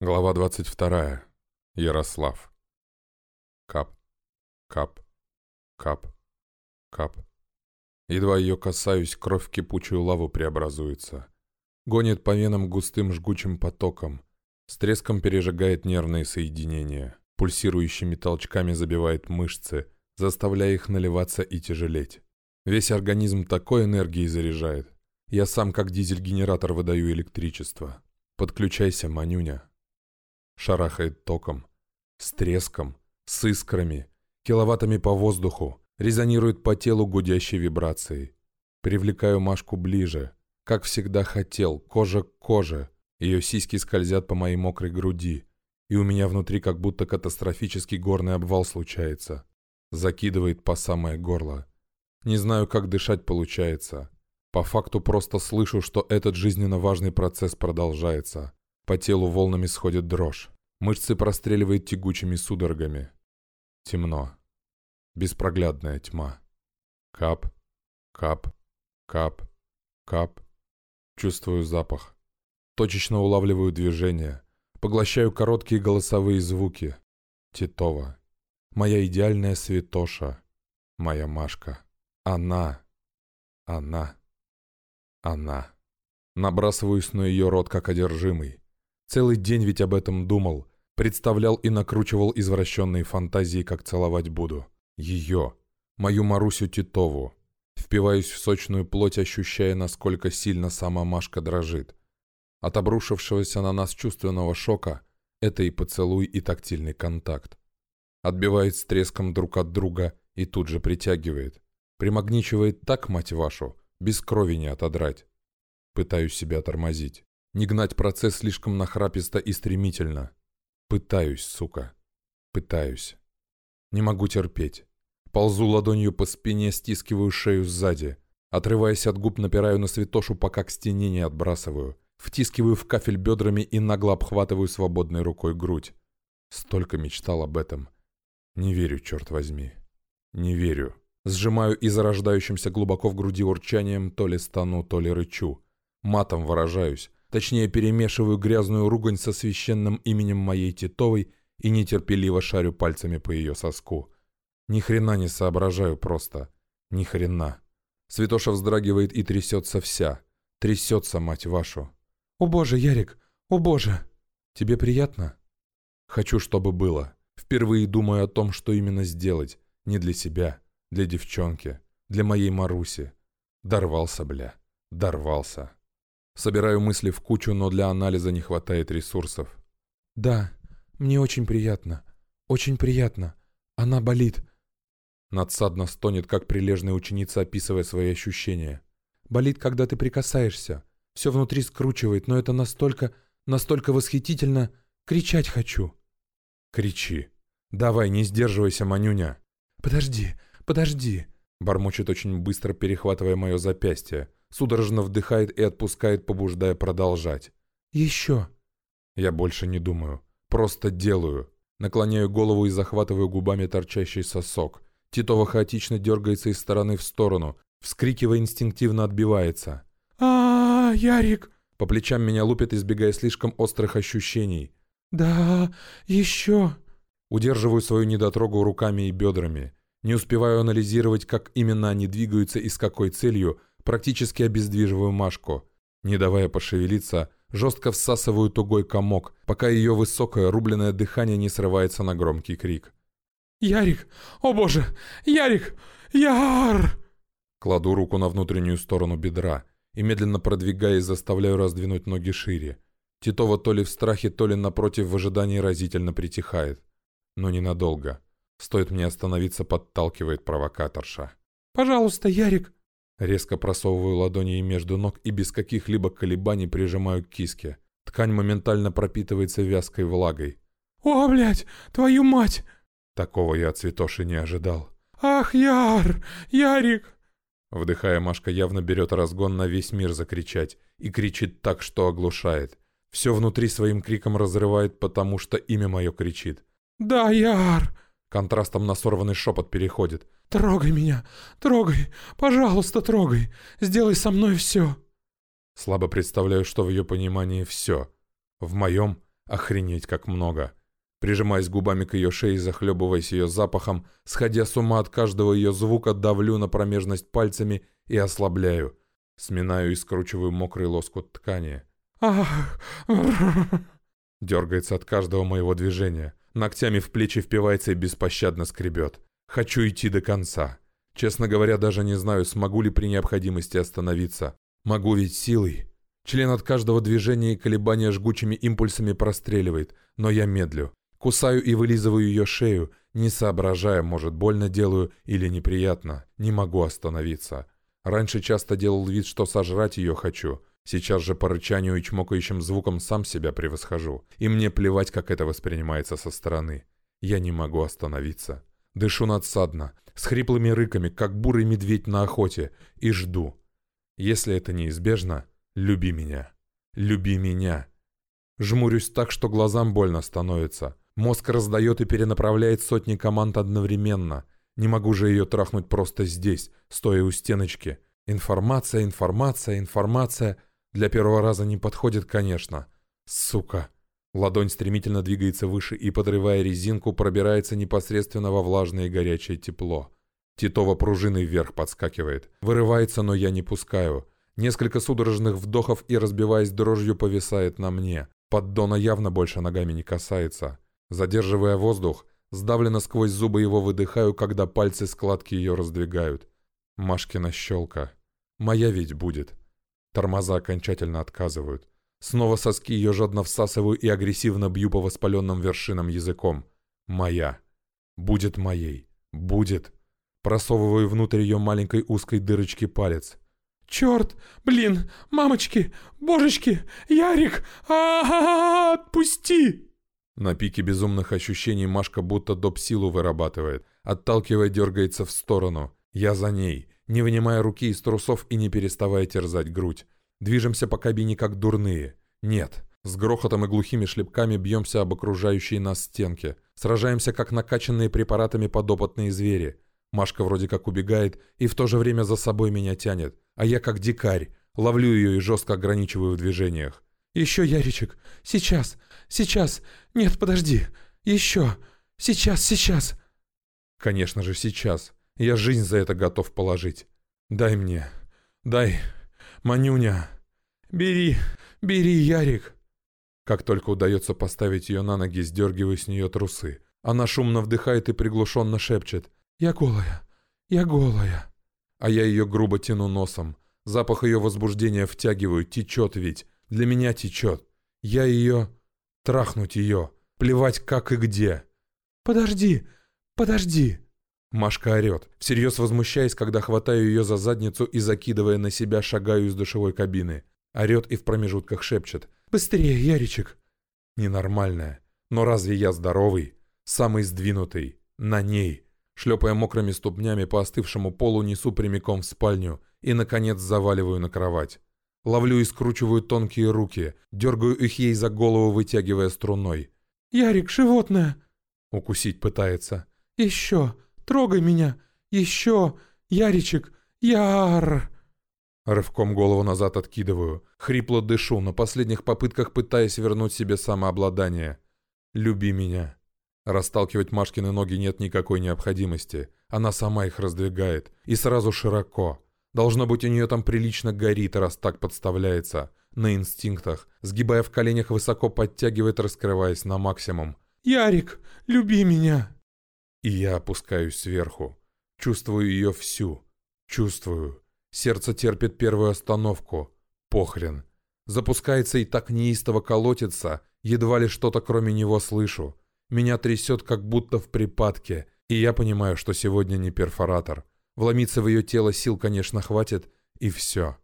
Глава 22. Ярослав. Кап, кап, кап, кап. Едва ее касаюсь, кровь в кипучую лаву преобразуется. Гонит по венам густым жгучим потоком. С треском пережигает нервные соединения. Пульсирующими толчками забивает мышцы, заставляя их наливаться и тяжелеть. Весь организм такой энергией заряжает. Я сам как дизель-генератор выдаю электричество. Подключайся, Манюня. Шарахает током, с треском, с искрами, киловаттами по воздуху, резонирует по телу гудящей вибрацией. Привлекаю Машку ближе, как всегда хотел, кожа к коже. Ее сиськи скользят по моей мокрой груди, и у меня внутри как будто катастрофический горный обвал случается. Закидывает по самое горло. Не знаю, как дышать получается. По факту просто слышу, что этот жизненно важный процесс продолжается. По телу волнами сходит дрожь. Мышцы простреливает тягучими судорогами. Темно. Беспроглядная тьма. Кап, кап, кап, кап. Чувствую запах. Точечно улавливаю движение. Поглощаю короткие голосовые звуки. Титова. Моя идеальная святоша. Моя Машка. Она. Она. Она. Набрасываюсь на ее рот, как одержимый. Целый день ведь об этом думал. Представлял и накручивал извращенные фантазии, как целовать буду. Ее. Мою Марусю Титову. Впиваюсь в сочную плоть, ощущая, насколько сильно сама Машка дрожит. От обрушившегося на нас чувственного шока это и поцелуй, и тактильный контакт. Отбивает с треском друг от друга и тут же притягивает. Примагничивает так, мать вашу, без крови не отодрать. Пытаюсь себя тормозить. Не гнать процесс слишком нахраписто и стремительно. Пытаюсь, сука. Пытаюсь. Не могу терпеть. Ползу ладонью по спине, стискиваю шею сзади. Отрываясь от губ, напираю на святошу, пока к стене не отбрасываю. Втискиваю в кафель бедрами и нагло обхватываю свободной рукой грудь. Столько мечтал об этом. Не верю, черт возьми. Не верю. Сжимаю и зарождающимся глубоко в груди урчанием то ли стану, то ли рычу. Матом выражаюсь, Точнее, перемешиваю грязную ругань со священным именем моей Титовой и нетерпеливо шарю пальцами по ее соску. Ни хрена не соображаю просто. Ни хрена. Святоша вздрагивает и трясется вся. Трясется, мать вашу. «О боже, Ярик! О боже!» «Тебе приятно?» «Хочу, чтобы было. Впервые думаю о том, что именно сделать. Не для себя, для девчонки, для моей Маруси. Дорвался, бля. Дорвался». Собираю мысли в кучу, но для анализа не хватает ресурсов. «Да, мне очень приятно. Очень приятно. Она болит». Надсадно стонет, как прилежная ученица, описывая свои ощущения. «Болит, когда ты прикасаешься. Все внутри скручивает, но это настолько, настолько восхитительно. Кричать хочу». «Кричи. Давай, не сдерживайся, Манюня». «Подожди, подожди», — бормочет очень быстро, перехватывая мое запястье судорожно вдыхает и отпускает, побуждая продолжать. «Еще!» Я больше не думаю. Просто делаю. Наклоняю голову и захватываю губами торчащий сосок. Титова хаотично дергается из стороны в сторону. Вскрикивая, инстинктивно отбивается. а, Ярик!» По плечам меня лупит, избегая слишком острых ощущений. «Да, еще!» Удерживаю свою недотрогу руками и бедрами. Не успеваю анализировать, как именно они двигаются и с какой целью, практически обездвиживаю Машку. Не давая пошевелиться, жестко всасываю тугой комок, пока ее высокое рубленное дыхание не срывается на громкий крик. «Ярик! О боже! Ярик! Яр!» Кладу руку на внутреннюю сторону бедра и, медленно продвигаясь, заставляю раздвинуть ноги шире. Титова то ли в страхе, то ли напротив в ожидании разительно притихает. Но ненадолго. Стоит мне остановиться, подталкивает провокаторша. «Пожалуйста, Ярик!» Резко просовываю ладони между ног и без каких-либо колебаний прижимаю к киске. Ткань моментально пропитывается вязкой влагой. «О, блядь, твою мать!» Такого я от Цветоши не ожидал. «Ах, Яр! Ярик!» Вдыхая, Машка явно берет разгон на весь мир закричать. И кричит так, что оглушает. Все внутри своим криком разрывает, потому что имя мое кричит. «Да, Яр!» Контрастом на сорванный шепот переходит. «Трогай меня! Трогай! Пожалуйста, трогай! Сделай со мной все!» Слабо представляю, что в ее понимании «все». В моем Охренеть, как много. Прижимаясь губами к ее шее, захлебываясь ее запахом, сходя с ума от каждого ее звука, давлю на промежность пальцами и ослабляю. Сминаю и скручиваю мокрый лоскут ткани. «Ах!» Дергается от каждого моего движения. Ногтями в плечи впивается и беспощадно скребет. Хочу идти до конца. Честно говоря, даже не знаю, смогу ли при необходимости остановиться. Могу ведь силой. Член от каждого движения и колебания жгучими импульсами простреливает, но я медлю. Кусаю и вылизываю ее шею, не соображая, может, больно делаю или неприятно. Не могу остановиться. Раньше часто делал вид, что сожрать ее хочу. Сейчас же по рычанию и чмокающим звуком сам себя превосхожу. И мне плевать, как это воспринимается со стороны. Я не могу остановиться. Дышу надсадно, с хриплыми рыками, как бурый медведь на охоте, и жду. Если это неизбежно, люби меня. Люби меня. Жмурюсь так, что глазам больно становится. Мозг раздает и перенаправляет сотни команд одновременно. Не могу же ее трахнуть просто здесь, стоя у стеночки. Информация, информация, информация. Для первого раза не подходит, конечно. Сука. Ладонь стремительно двигается выше и, подрывая резинку, пробирается непосредственно во влажное и горячее тепло. Титова пружиной вверх подскакивает. Вырывается, но я не пускаю. Несколько судорожных вдохов и, разбиваясь дрожью, повисает на мне. Поддона явно больше ногами не касается. Задерживая воздух, сдавленно сквозь зубы его выдыхаю, когда пальцы складки ее раздвигают. Машкина щелка. Моя ведь будет. Тормоза окончательно отказывают. Снова соски ее жадно всасываю и агрессивно бью по воспаленным вершинам языком. Моя. Будет моей. Будет. Просовываю внутрь ее маленькой узкой дырочки палец. «Черт! Блин! Мамочки! Божечки! Ярик! а, Отпусти!» На пике безумных ощущений Машка будто доп. силу вырабатывает. Отталкивая, дергается в сторону. Я за ней, не вынимая руки из трусов и не переставая терзать грудь. Движемся по кабине как дурные. Нет. С грохотом и глухими шлепками бьемся об окружающие нас стенки. Сражаемся, как накачанные препаратами подопытные звери. Машка вроде как убегает и в то же время за собой меня тянет. А я как дикарь. Ловлю ее и жестко ограничиваю в движениях. «Еще, Яричек! Сейчас! Сейчас! Нет, подожди! Еще! Сейчас, сейчас!» «Конечно же, сейчас! Я жизнь за это готов положить! Дай мне! Дай! Манюня! Бери! Бери, Ярик!» Как только удается поставить ее на ноги, сдергиваю с нее трусы. Она шумно вдыхает и приглушенно шепчет. «Я голая! Я голая!» А я ее грубо тяну носом. Запах ее возбуждения втягиваю, течет ведь. Для меня течет. Я ее... Трахнуть ее. Плевать как и где. «Подожди! Подожди!» Машка орет, всерьез возмущаясь, когда хватаю ее за задницу и, закидывая на себя, шагаю из душевой кабины. Орет и в промежутках шепчет. «Быстрее, Яричек!» Ненормальная. Но разве я здоровый? Самый сдвинутый. На ней. Шлепая мокрыми ступнями по остывшему полу, несу прямиком в спальню и, наконец, заваливаю на кровать. Ловлю и скручиваю тонкие руки, дергаю их ей за голову, вытягивая струной. «Ярик, животное!» Укусить пытается. «Еще! Трогай меня! Еще! Яричек! Яр!» Рывком голову назад откидываю. Хрипло дышу, на последних попытках пытаясь вернуть себе самообладание. «Люби меня!» Расталкивать Машкины ноги нет никакой необходимости. Она сама их раздвигает. И сразу широко. Должно быть, у нее там прилично горит, раз так подставляется. На инстинктах. Сгибая в коленях, высоко подтягивает, раскрываясь на максимум. «Ярик, люби меня!» И я опускаюсь сверху. Чувствую ее всю. Чувствую. Сердце терпит первую остановку. Похрен. Запускается и так неистово колотится, едва ли что-то кроме него слышу. Меня трясет, как будто в припадке, и я понимаю, что сегодня не перфоратор. Вломиться в ее тело сил, конечно, хватит, и все.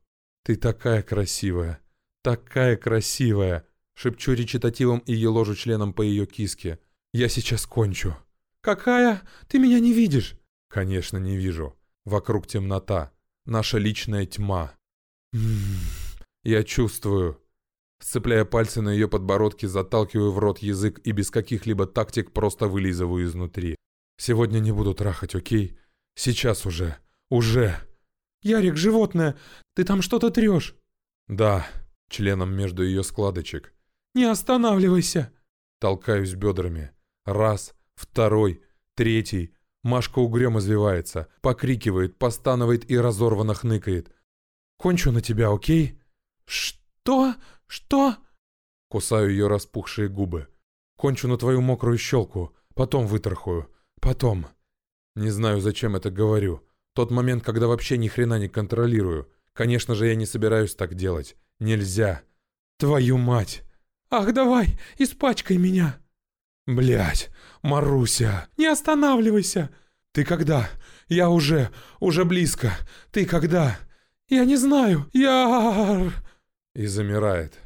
«Ты такая красивая! Такая красивая!» Шепчу речитативом и еложу членом по ее киске. «Я сейчас кончу». «Какая? Ты меня не видишь?» «Конечно, не вижу. Вокруг темнота. Наша личная тьма». «Я чувствую». Сцепляя пальцы на ее подбородке, заталкиваю в рот язык и без каких-либо тактик просто вылизываю изнутри. «Сегодня не буду трахать, окей? Сейчас уже. Уже. Ярик, животное, ты там что-то трешь? Да, членом между ее складочек. Не останавливайся. Толкаюсь бедрами. Раз, второй, третий. Машка угрем извивается, покрикивает, постанывает и разорвано хныкает. «Кончу на тебя, окей?» «Что? Что?» Кусаю ее распухшие губы. «Кончу на твою мокрую щелку, потом вытрахаю, потом...» Не знаю, зачем это говорю. Тот момент, когда вообще ни хрена не контролирую. Конечно же, я не собираюсь так делать. Нельзя. Твою мать! Ах, давай, испачкай меня! Блять, Маруся, не останавливайся! Ты когда? Я уже, уже близко. Ты когда? Я не знаю. Я... И замирает.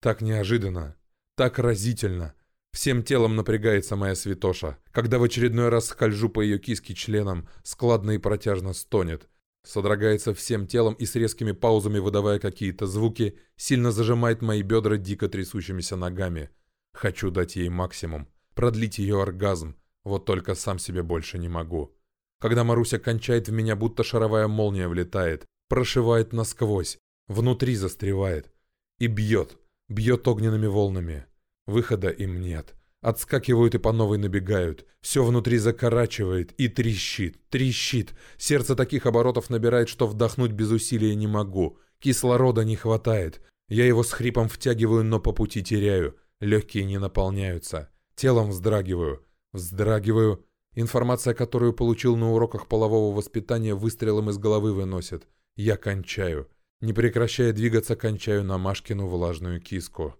Так неожиданно, так разительно. Всем телом напрягается моя святоша, когда в очередной раз скольжу по ее киске членом, складно и протяжно стонет. Содрогается всем телом и с резкими паузами выдавая какие-то звуки, сильно зажимает мои бедра дико трясущимися ногами. Хочу дать ей максимум, продлить ее оргазм, вот только сам себе больше не могу. Когда Маруся кончает в меня, будто шаровая молния влетает, прошивает насквозь, внутри застревает и бьет, бьет огненными волнами. Выхода им нет. Отскакивают и по новой набегают. Все внутри закорачивает и трещит, трещит. Сердце таких оборотов набирает, что вдохнуть без усилия не могу. Кислорода не хватает. Я его с хрипом втягиваю, но по пути теряю. Легкие не наполняются. Телом вздрагиваю. Вздрагиваю. Информация, которую получил на уроках полового воспитания, выстрелом из головы выносит. Я кончаю. Не прекращая двигаться, кончаю на Машкину влажную киску.